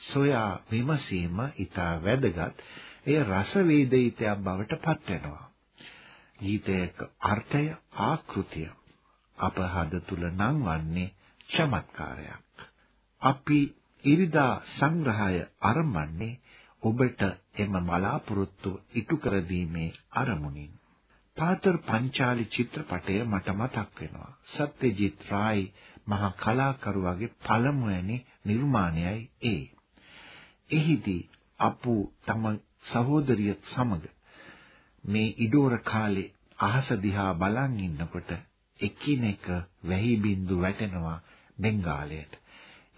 සොයා විමසීම ඊට වැදගත්. එය රස වේදිතයක් බවට පත් වෙනවා. ගීතයක අර්ථය ආකෘතිය අප හද තුල නංවන්නේ චමත්කාරයක්. අපි ඉරිදා සංග්‍රහය ආරම්භන්නේ ඔබට එම බලාපොරොත්තු ඉටු කර දීමේ අරමුණින්. පාතර පංචාලි චිත්‍රපටය මට මතක් වෙනවා. සත්‍යජිත් රායි මහා කලාකරුවාගේ පළමුවැනි නිර්මාණයයි ඒ. එහිදී අපු තම සහෝදරිය සමග මේ ඉඩෝර කාලේ අහස දිහා බලන් ඉන්නකොට එකිනෙක වැහි බින්දු වැටෙනවා බෙන්ගාලයට.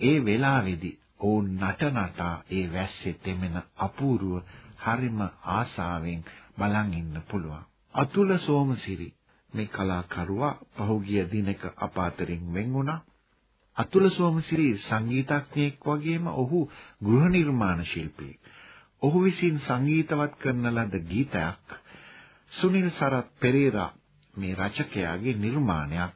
ඒ වෙලාවේදී ඔවුන් නට නටා ඒ වැස්සේ තෙමෙන අපූර්ව හරිම ආසාවෙන් බලන් ඉන්න පුළුවන්. අතුල සෝමසිරි මේ කලාකරුවා පහුගිය දිනක අප අතරින් වෙන් වුණා. අතුල සෝමසිරි සංගීතඥයෙක් වගේම ඔහු ගෘහ නිර්මාණ ශිල්පියෙක්. ඔහු විසින් සංගීතවත් කරන ලද ගීතයක් සුනිල් සරත් පෙරේරා මේ රචකයාගේ නිර්මාණයක්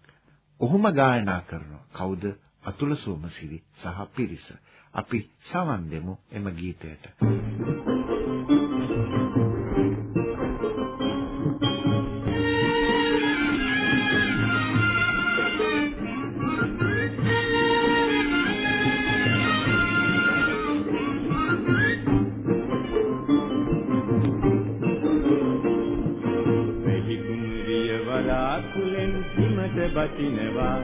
ඔහුම ගායනා කරනවා. කවුද? අතුල සෝමසිරි සහ පිරිස. අපි සවන් දෙමු එම ගීතයට. බසිනවා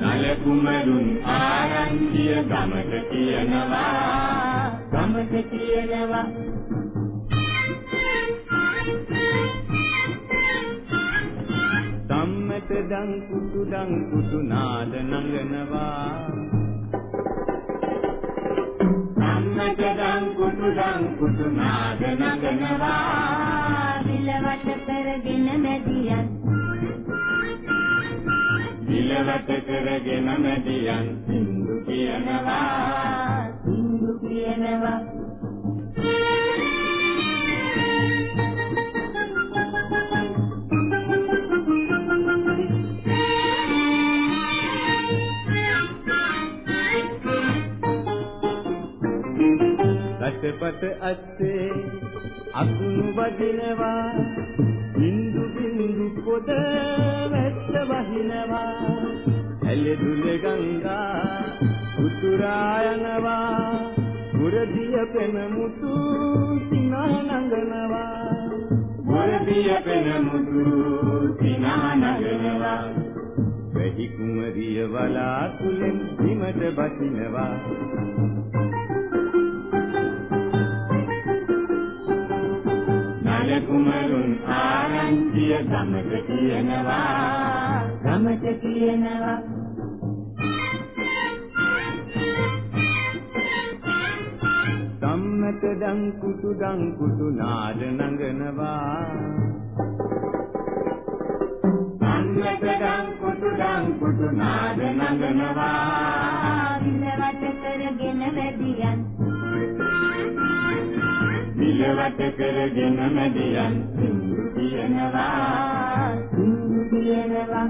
නලකුමරුන් ආරංචිය ගමට කියනවා. ගමට කියනවා. සම්මත දන් කුතු දන් කුතු නාද නංගනවා සම්මතදං කුතුදං කුතුනාද නගනවා දිලවට කරගෙන මැදියන් දිලවට කරගෙන මැදියන් සින්දු කියනවා සින්දු කියනවා අස්සේ අකුණු වදිනවා බින්දු බින්දු පොද වැස්ස වහිනවා. ඇලෙදුල ගංගා උතුරා යනවා මුරදිය පෙන මුතු සිනා නංගනවා මුරදිය පෙන මුතු සිනා නංගනවා වෙහි කුමරිය වලාකුලෙන් බිමට බසිනවා. කුමරුන් ආරංචිය ගමට කියනවා. ගමට කියනවා. සම්මත දන් කුතු දන් කුතු නාද නංගනවා සම්මත දන් කුතු දන් කුතු නාද නංගනවා දිලවට කරගෙන වැඩියන් දිලවට කරගෙන මැදියන් සින්දු කියනවා සින්දු කියනවා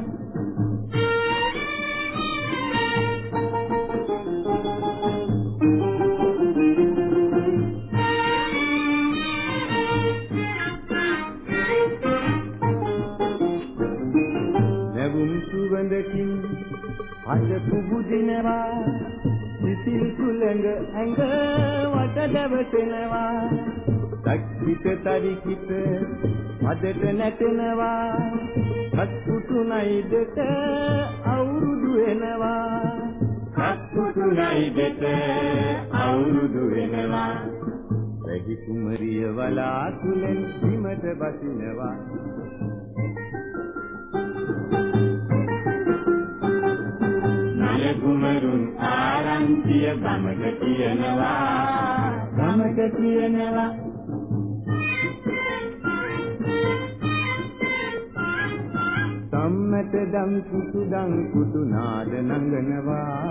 නැවුම් සුවඳකින් අද පුබුදිනවා සිසිල් කුලඟ ඇඟ වට දැවටෙනවා. සක්විත තරිකිත අදට නැටෙනවා සත්පුතු නයිදට අවුරුදු වෙනවා. සත්පුතු නයිදට අවුරුදු වෙනවා. රැහි කුමරිය වලාකුලෙන් බිමට බසිනවා. සතුන් ආරංචිය ගමක කියනවා. ගමක කියනවා සම්මත දම් කුතු දම් කුතු නාද නංගනවා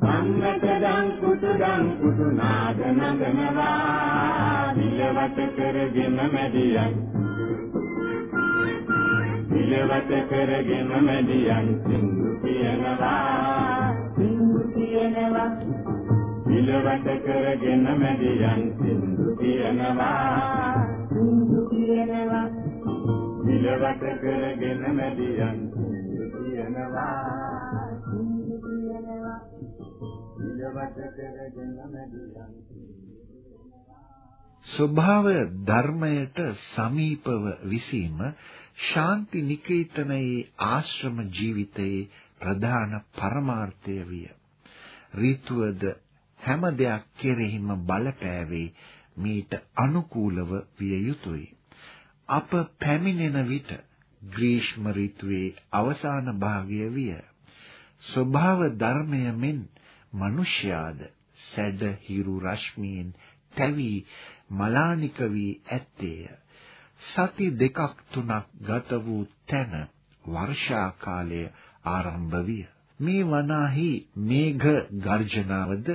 සම්මත දම් කුතු දම් කුතු නාද නංගනවා දිලවට කරගෙන මැදියන්. දිලවට කරගෙන මැදියන් සින්දු කියනවා සින්දු කියනවා දිලවට කරගෙන මැදියන් සින්දු කියනවා සින්දු කියනවා දිලවට කරගෙන මැදියන් සින්දු කියනවා සින්දු කියනවා දිලවට කරගෙන මැදියන් ස්වභාව ධර්මයට සමීපව විසීම ශාන්ති නිකේතනයේ ආශ්‍රම ජීවිතයේ ප්‍රධාන පරමාර්ථය විය. ඍතුවද හැම දෙයක් කෙරෙහිම බලපෑවේ මීට අනුකූලව විය යුතුය. අප පැමිණෙන විට ග්‍රීෂ්ම ඍතුවේ අවසාන භාගය විය. ස්වභාව ධර්මය මෙන් මිනිස්යාද සැඩ හිරු රශ්මියෙන් තැවි මලානික වී ඇත්තේය. සති දෙකක් තුනක් ගත වූ තැන වර්ෂා කාලය ආරම්භ විය. මේ වනාහි මේඝ ගර්ජනාවද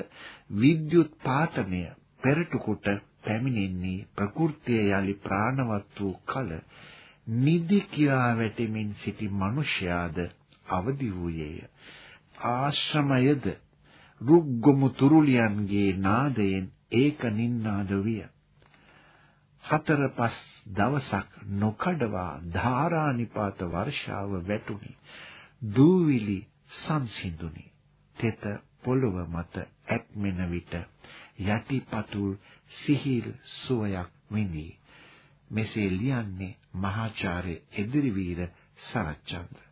විද්‍යුත් පාතනය පෙරට කොට පැමිණෙන්නේ ප්‍රകൃතිය යලි ප්‍රාණවත් වූ කල නිදි කියා වැටෙමින් සිටි මිනිසයාද අවදි වූයේය. ආශ්‍රමයද රුග්ගොමු තුරුලියන්ගේ නාදයෙන් ඒක නින්නාද විය. හතර පස් දවසක් නොකඩවා ධාරානිපාත වර්ෂාව වැටුනි. දූවිලි සංසිඳුනි. තෙත පොළව මත ඇක්මෙන විට යටිපතුල් සිහිල් සුවයක් විඳි. මෙසේ ලියන්නේ මහාචාර්ය එදිරිවීර සරච්චන්ද්‍ර.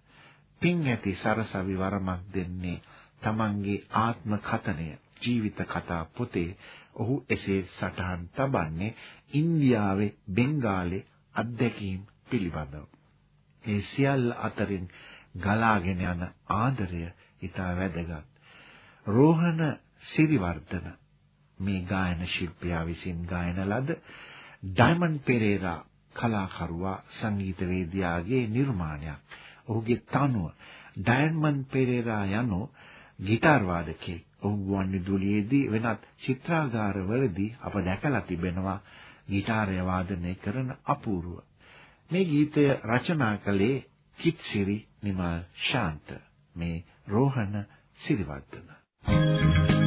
පින් ඇති සරසවි වරමක් දෙන්නේ තමන්ගේ ආත්ම කතනය ජීවිත කතා පොතේ ඔහු එසේ සටහන් තබන්නේ ඉන්දියාවේ බෙන්ගාලේ අත්දැකීම් පිළිබඳව. ඒ සියල්ල අතරින් ගලාගෙන යන ආදරය ඉතා වැදගත්. රෝහණ සිරිවර්ධන මේ ගායන ශිල්පියා විසින් ගායන ලද ඩයිමන්ඩ් පෙරේරා කලාකරුවා සංගීතවේදියාගේ නිර්මාණයක්. ඔහුගේ තනුව ඩයිමන්ඩ් පෙරේරා යනු ගිටාර් වාදකයෙක්. ඔහු ගුවන්විදුලියේදී වෙනත් චිත්‍රාගාරවලදී අප දැකලා තිබෙනවා ගිටාරය වාදනය කරන අපූර්ව. මේ ගීතය රචනා කළේ කිත්සිරි නිමල් ශාන්ත මේ රෝහණ සිරිවර්ධන. Thank you.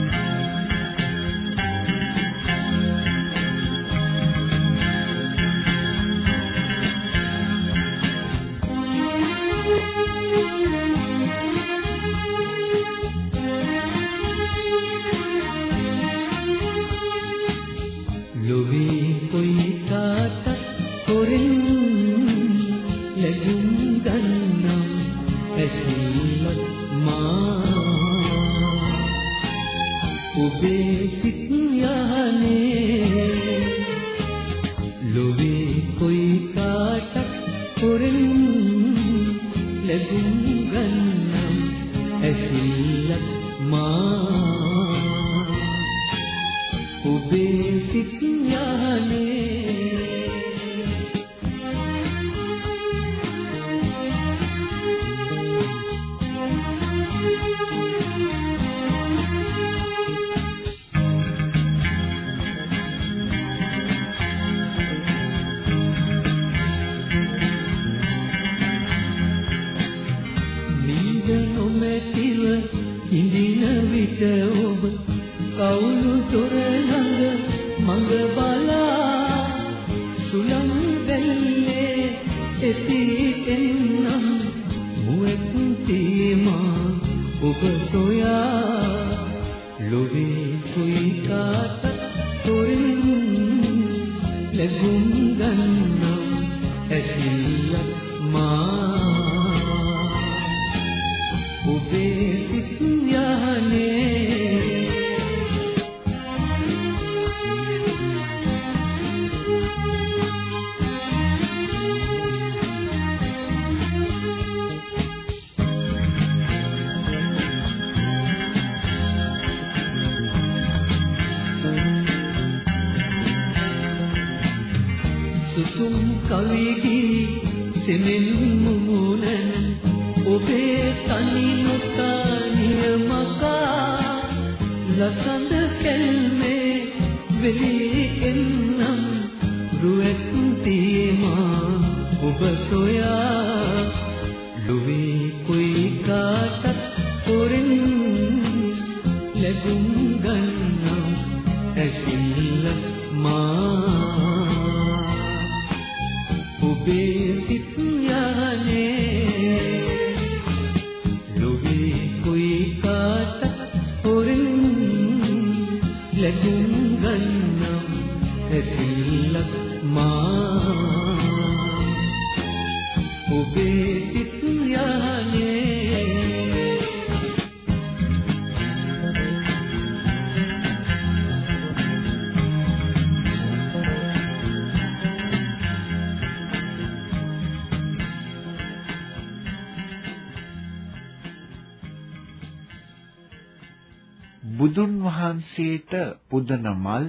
ඔබේ සිත් යහනේ காட்ட වෙලී වහන්සේට පුදන මල්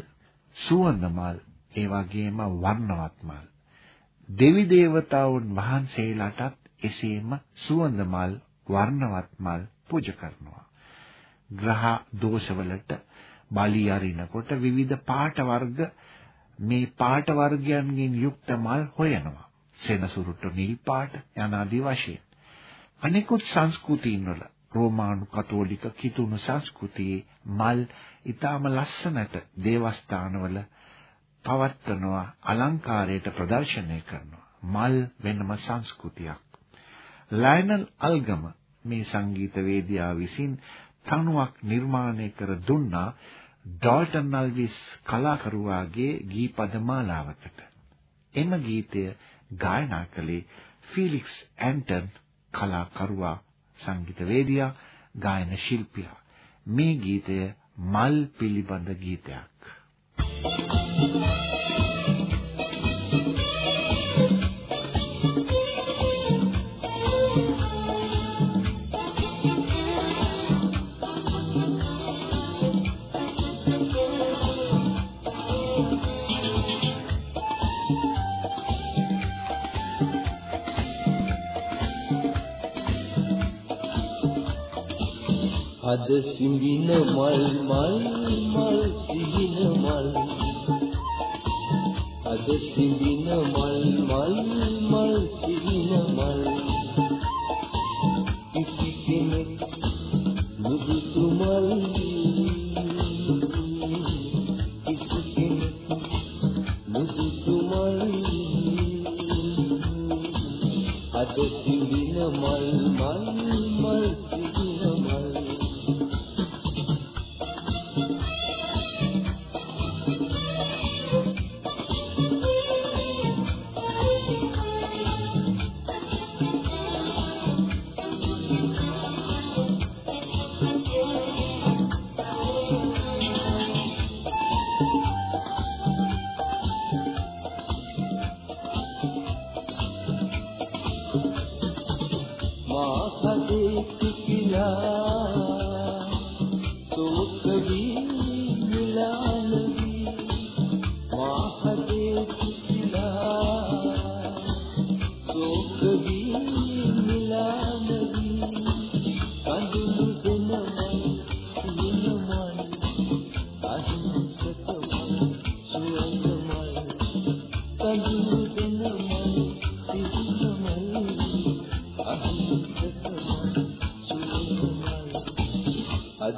සුවඳ මල් ඒ වගේම වර්ණවත් මල් දෙවි දේවතාවුන් වහන්සේලාටත් එසේම සුවඳ මල් වර්ණවත් මල් පූජා කරනවා. ග්‍රහ දෝෂවලට බලි අරිනකොට විවිධ පාට වර්ග මේ පාට වර්ගයන්ගෙන් යුක්ත මල් හොයනවා. සෙනසුරුට නිල් පාට යන ආදී වශයෙන්. අනෙකුත් සංස්කෘතීන් වල රෝමානු කතෝලික කිතුණු සංස්කෘතියේ මල් ඊටාම ලස්සනට දේවස්ථානවල පවත්වනවා අලංකාරයට ප්‍රදර්ශනය කරනවා. මල් වෙනම සංස්කෘතියක්. ලයනල් අල්ගම මේ සංගීත වේදිකාව විසින් තනුවක් නිර්මාණය කර දුන්නා ඩෝල්ටන් අල්විස් කලාකරුවාගේ ගීපද මාලාවකට. එම ගීතය ගායනා කළේ ෆීලික්ස් ඇන්ටන් කලාකරුවා සංගීතවේදියා ගායන ශිල්පියා. මේ ගීතය මල් පිළිබඳ ගීතයක්. අද සිඹින මල් මල් මල් සිහින මල්. අද සිඹින මල් මල් මල් සිහින මල්.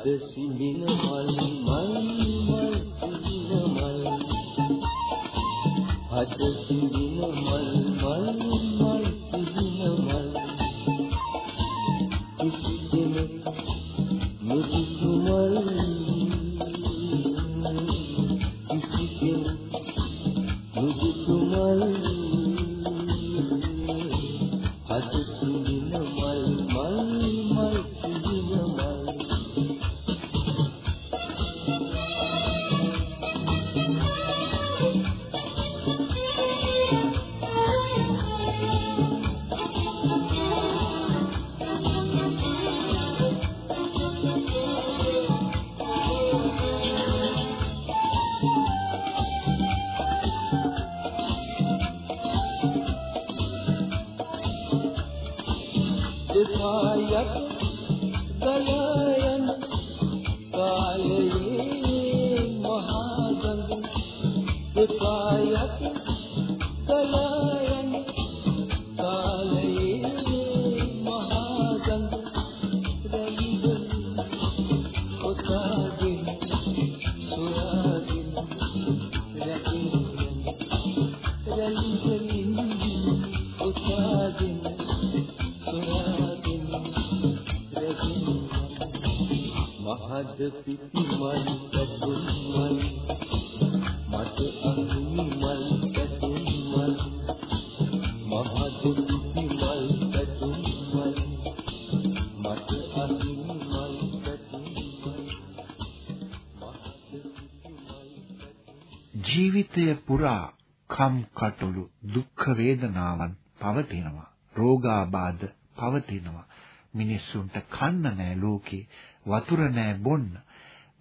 අද සිඹින මල් මල් මල් සිඹින මල්. අද සිඹින මහද පිටි මල් පැතුම් මල් මට අහිමි මල් පැතුම් මල් මහද පිටි මල් පැතුම් මල් මට අහිමි මල් පැතුම් මල් මහද පිටි මල් පැතුම් ජීවිතය පුරා කම් කටොළු දුක් වේදනාවන් පවතිනවා. රෝගාබාධ පවතිනවා. මිනිස්සුන්ට කන්න නැහැ ලෝකේ. වතුර නැහැ බොන්න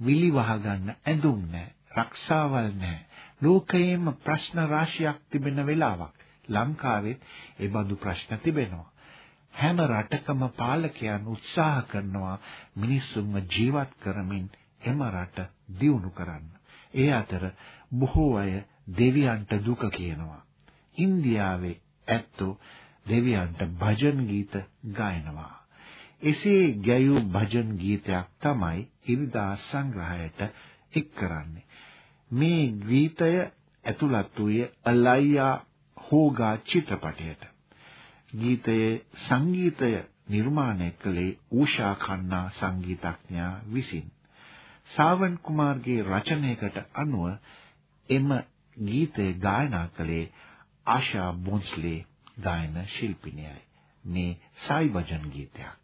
විලි වහගන්න ඇඳුම් නැහැ රක්ෂාවල් නැහැ ලෝකයේම ප්‍රශ්න රාශියක් තිබෙන වෙලාවක් ලංකාවෙත් ඒ බඳු ප්‍රශ්න තිබෙනවා හැම රටකම පාලකයන් උත්සාහ කරනවා මිනිස්සුන්ව ජීවත් කරමින් එම රට දියුණු කරන්න. ඒ අතර බොහෝ අය දෙවියන්ට දුක කියනවා. ඉන්දියාවේ ඇත්තෝ දෙවියන්ට භජන් ගීත ගායනවා. එසේ ගැයූ භජන් ගීතයක් තමයි ඉරිදා සංග්‍රහයට එක් කරන්නේ. මේ ගීතය ඇතුළත් වූයේ අලයියා හෝගා චිත්‍රපටයට. ගීතයේ සංගීතය නිර්මාණය කළේ ඌෂා khannā සංගීතඥයා විසින්. සාවන් කුමාර්ගේ රචනයකට අනුව එම ගීතය ගායනා කළේ ආශා බොන්ස්ලේ ගායන ශිල්පිනියයි. මේ සායි භජන් ගීතයක්.